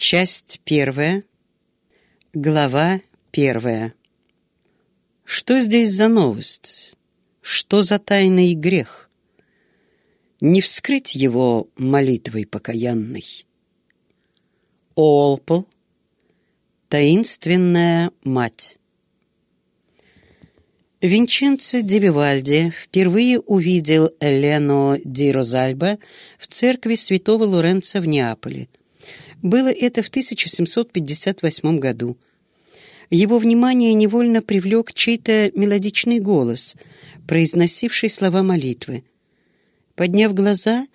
Часть первая. Глава первая. Что здесь за новость? Что за тайный грех? Не вскрыть его молитвой покаянной. Олпл. Таинственная мать. Винченцо ди Вивальди впервые увидел Элену ди Розальба в церкви святого Лоренца в Неаполе. Было это в 1758 году. Его внимание невольно привлек чей-то мелодичный голос, произносивший слова молитвы. Подняв глаза,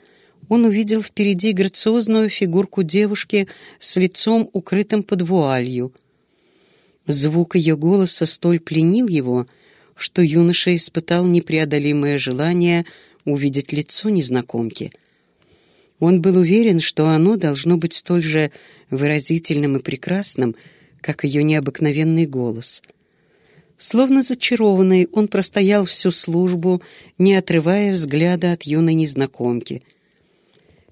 он увидел впереди грациозную фигурку девушки с лицом, укрытым под вуалью. Звук ее голоса столь пленил его, что юноша испытал непреодолимое желание увидеть лицо незнакомки. Он был уверен, что оно должно быть столь же выразительным и прекрасным, как ее необыкновенный голос. Словно зачарованный, он простоял всю службу, не отрывая взгляда от юной незнакомки.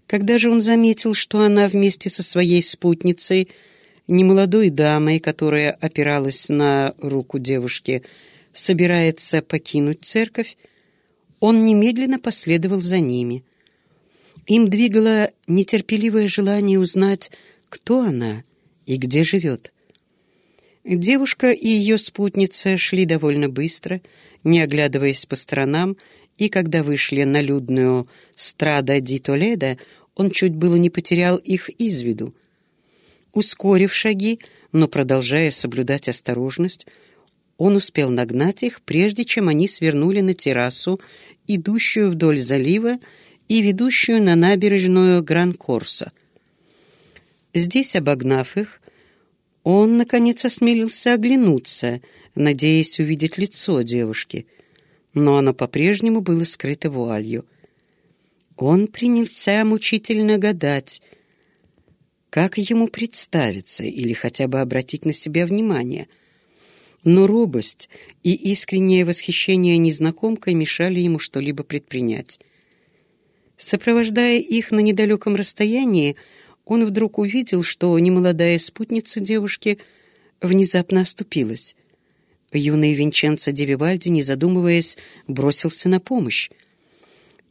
Когда же он заметил, что она вместе со своей спутницей, немолодой дамой, которая опиралась на руку девушки, собирается покинуть церковь, он немедленно последовал за ними. Им двигало нетерпеливое желание узнать, кто она и где живет. Девушка и ее спутница шли довольно быстро, не оглядываясь по сторонам, и когда вышли на людную Страда ди Толедо, он чуть было не потерял их из виду. Ускорив шаги, но продолжая соблюдать осторожность, он успел нагнать их, прежде чем они свернули на террасу, идущую вдоль залива и ведущую на набережную Гран-Корса. Здесь, обогнав их, он, наконец, осмелился оглянуться, надеясь увидеть лицо девушки, но оно по-прежнему было скрыто вуалью. Он принялся мучительно гадать, как ему представиться или хотя бы обратить на себя внимание — но робость и искреннее восхищение незнакомкой мешали ему что-либо предпринять. Сопровождая их на недалеком расстоянии, он вдруг увидел, что немолодая спутница девушки внезапно оступилась. Юный Винченцо Девивальди, не задумываясь, бросился на помощь.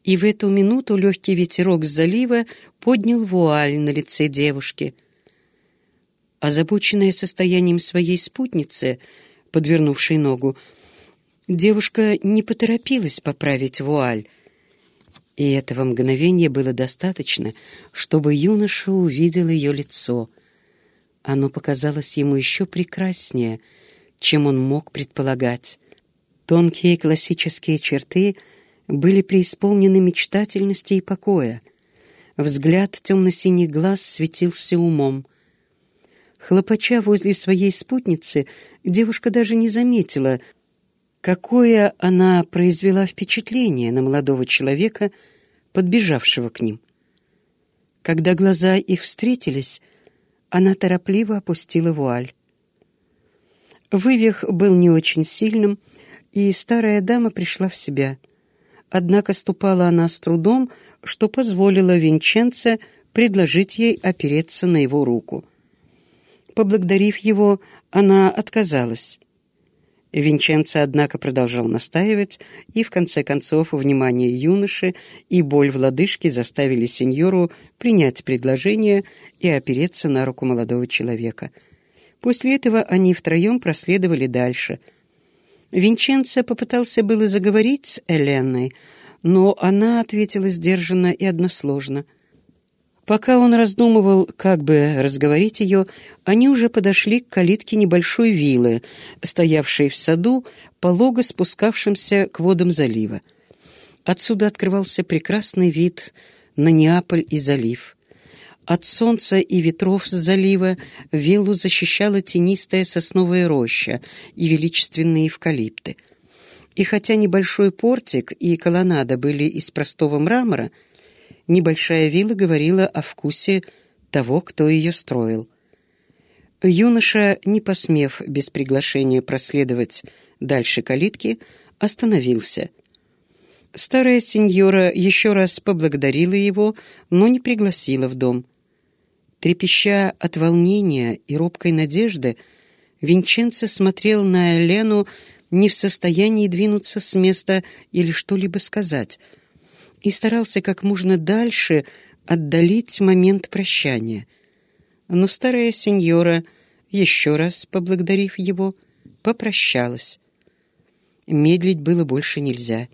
И в эту минуту легкий ветерок с залива поднял вуаль на лице девушки. Озабоченная состоянием своей спутницы, подвернувшей ногу. Девушка не поторопилась поправить вуаль, и этого мгновения было достаточно, чтобы юноша увидел ее лицо. Оно показалось ему еще прекраснее, чем он мог предполагать. Тонкие классические черты были преисполнены мечтательности и покоя. Взгляд темно-синих глаз светился умом. Хлопача возле своей спутницы, девушка даже не заметила, какое она произвела впечатление на молодого человека, подбежавшего к ним. Когда глаза их встретились, она торопливо опустила вуаль. Вывих был не очень сильным, и старая дама пришла в себя. Однако ступала она с трудом, что позволило Винченце предложить ей опереться на его руку. Поблагодарив его, она отказалась. Винченцо, однако, продолжал настаивать, и, в конце концов, внимание юноши и боль в лодыжке заставили сеньору принять предложение и опереться на руку молодого человека. После этого они втроем проследовали дальше. Винченцо попытался было заговорить с Эленой, но она ответила сдержанно и односложно — Пока он раздумывал, как бы разговорить ее, они уже подошли к калитке небольшой виллы, стоявшей в саду, полого спускавшемся к водам залива. Отсюда открывался прекрасный вид на Неаполь и залив. От солнца и ветров с залива виллу защищала тенистая сосновая роща и величественные эвкалипты. И хотя небольшой портик и колоннада были из простого мрамора, небольшая вилла говорила о вкусе того, кто ее строил. Юноша, не посмев без приглашения проследовать дальше калитки, остановился. Старая сеньора еще раз поблагодарила его, но не пригласила в дом. Трепеща от волнения и робкой надежды, Винченцо смотрел на Елену не в состоянии двинуться с места или что-либо сказать, и старался как можно дальше отдалить момент прощания. Но старая сеньора, еще раз поблагодарив его, попрощалась. Медлить было больше нельзя.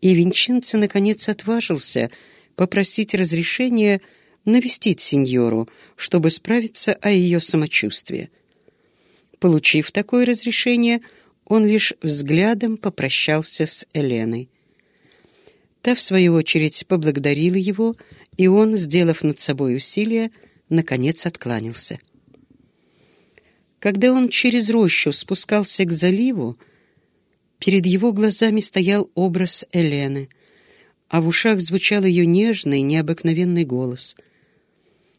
И Винченцо, наконец, отважился попросить разрешения навестить сеньору, чтобы справиться о ее самочувствии. Получив такое разрешение, он лишь взглядом попрощался с Эленой. Та, в свою очередь, поблагодарила его, и он, сделав над собой усилие, наконец откланялся. Когда он через рощу спускался к заливу, перед его глазами стоял образ Элены, а в ушах звучал ее нежный, необыкновенный голос.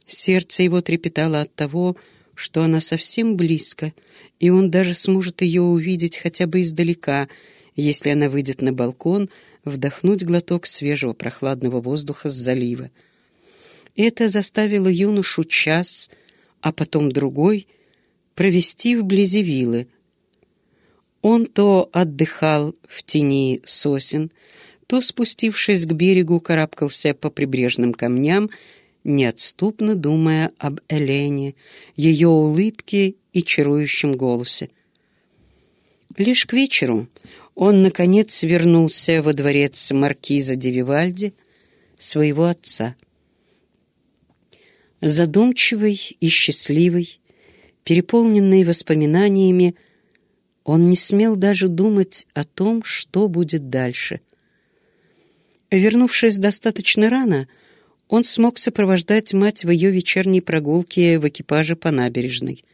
Сердце его трепетало от того, что она совсем близко, и он даже сможет ее увидеть хотя бы издалека, если она выйдет на балкон вдохнуть глоток свежего прохладного воздуха с залива. Это заставило юношу час, а потом другой, провести вблизи виллы. Он то отдыхал в тени сосен, то, спустившись к берегу, карабкался по прибрежным камням, неотступно думая об Элене, ее улыбке и чарующем голосе. Лишь к вечеру он, наконец, вернулся во дворец маркиза де Вивальди, своего отца. Задумчивый и счастливый, переполненный воспоминаниями, он не смел даже думать о том, что будет дальше. Вернувшись достаточно рано, он смог сопровождать мать в ее вечерней прогулке в экипаже по набережной.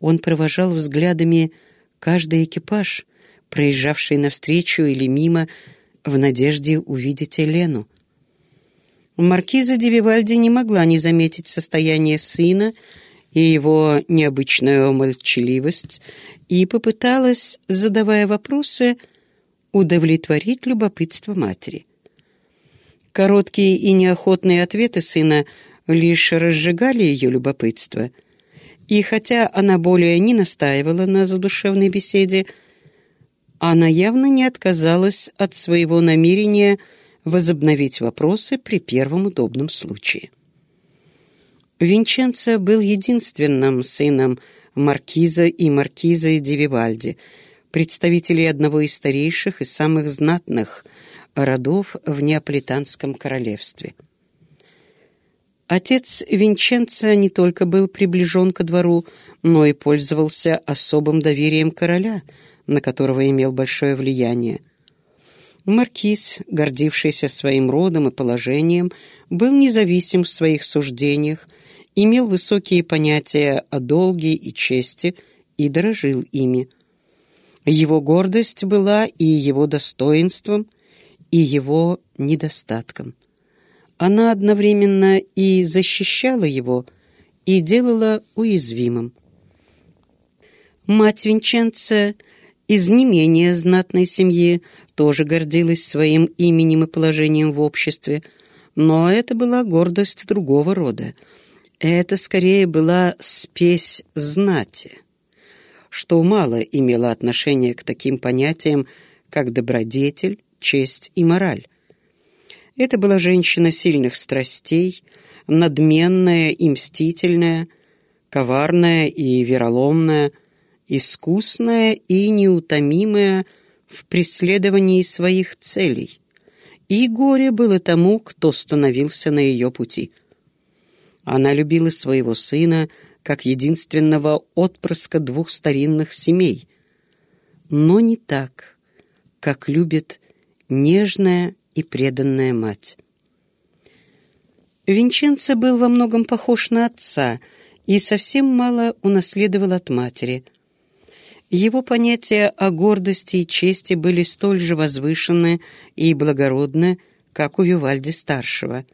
Он провожал взглядами каждый экипаж, проезжавший навстречу или мимо, в надежде увидеть Елену. Маркиза де Вивальди не могла не заметить состояние сына и его необычную молчаливость, и попыталась, задавая вопросы, удовлетворить любопытство матери. Короткие и неохотные ответы сына лишь разжигали ее любопытство, и хотя она более не настаивала на задушевной беседе, она явно не отказалась от своего намерения возобновить вопросы при первом удобном случае. Винченцо был единственным сыном маркиза и маркизы Ди Вивальди, представителей одного из старейших и самых знатных родов в Неаполитанском королевстве. Отец Винченца не только был приближен ко двору, но и пользовался особым доверием короля, на которого имел большое влияние. Маркиз, гордившийся своим родом и положением, был независим в своих суждениях, имел высокие понятия о долге и чести и дорожил ими. Его гордость была и его достоинством, и его недостатком. Она одновременно и защищала его, и делала уязвимым. Мать Винченца из не менее знатной семьи тоже гордилась своим именем и положением в обществе, но это была гордость другого рода. Это скорее была спесь знати, что мало имело отношение к таким понятиям, как добродетель, честь и мораль. Это была женщина сильных страстей, надменная и мстительная, коварная и вероломная, искусная и неутомимая в преследовании своих целей. И горе было тому, кто становился на ее пути. Она любила своего сына как единственного отпрыска двух старинных семей, но не так, как любит нежная и преданная мать. Винченцо был во многом похож на отца и совсем мало унаследовал от матери. Его понятия о гордости и чести были столь же возвышенны и благородны, как у Вивальди-старшего.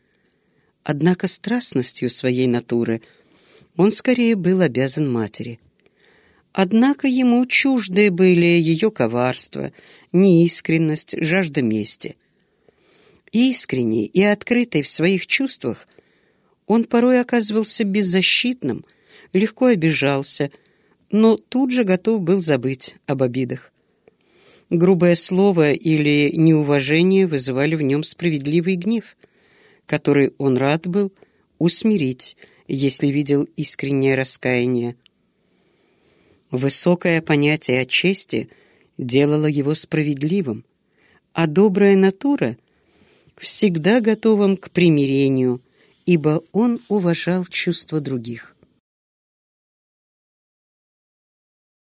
Однако страстностью своей натуры он скорее был обязан матери — Однако ему чужды были ее коварство, неискренность, жажда мести. Искренний и открытый в своих чувствах, Он порой оказывался беззащитным, легко обижался, но тут же готов был забыть об обидах. Грубое слово или неуважение вызывали в нем справедливый гнев, который он рад был усмирить, если видел искреннее раскаяние. Высокое понятие о чести делало его справедливым, а добрая натура — всегда готовым к примирению, ибо он уважал чувства других.